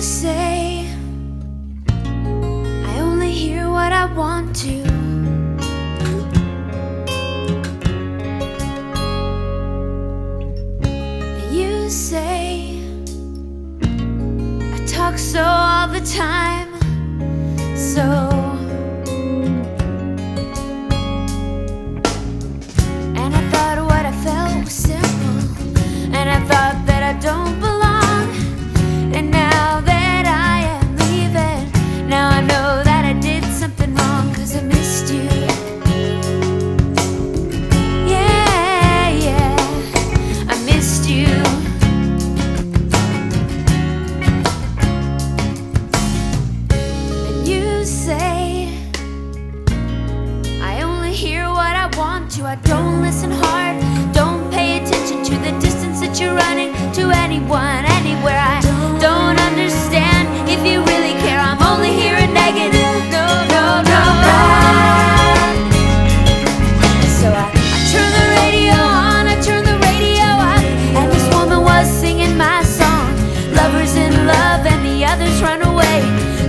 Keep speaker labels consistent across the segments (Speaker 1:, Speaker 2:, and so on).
Speaker 1: say. I only hear what I want to. You say I talk so all the time, so. Want to. I don't listen hard. Don't pay attention to the distance that you're running to anyone, anywhere. I don't understand if you really care. I'm only hearing negative. No, no, no. So I, I turn the radio on, I turn the radio up, and this woman was singing my song. Lover's in love and the others run away.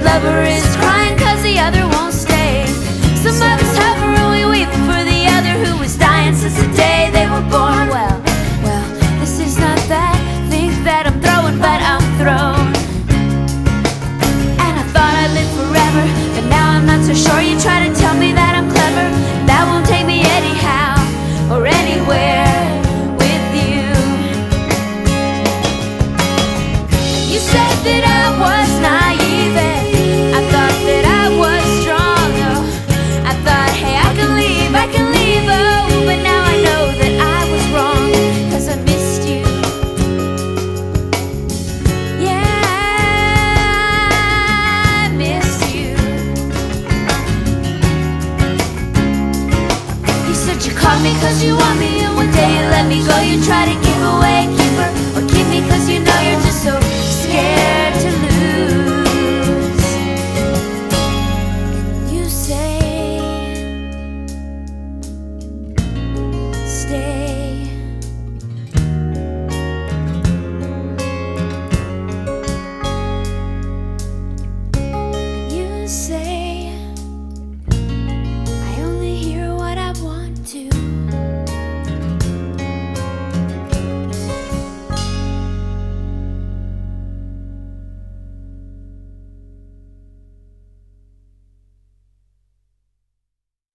Speaker 1: Lover is crying cause the other won't me cause you want me And one day. You let me go You try to give away a keeper Or keep me cause you know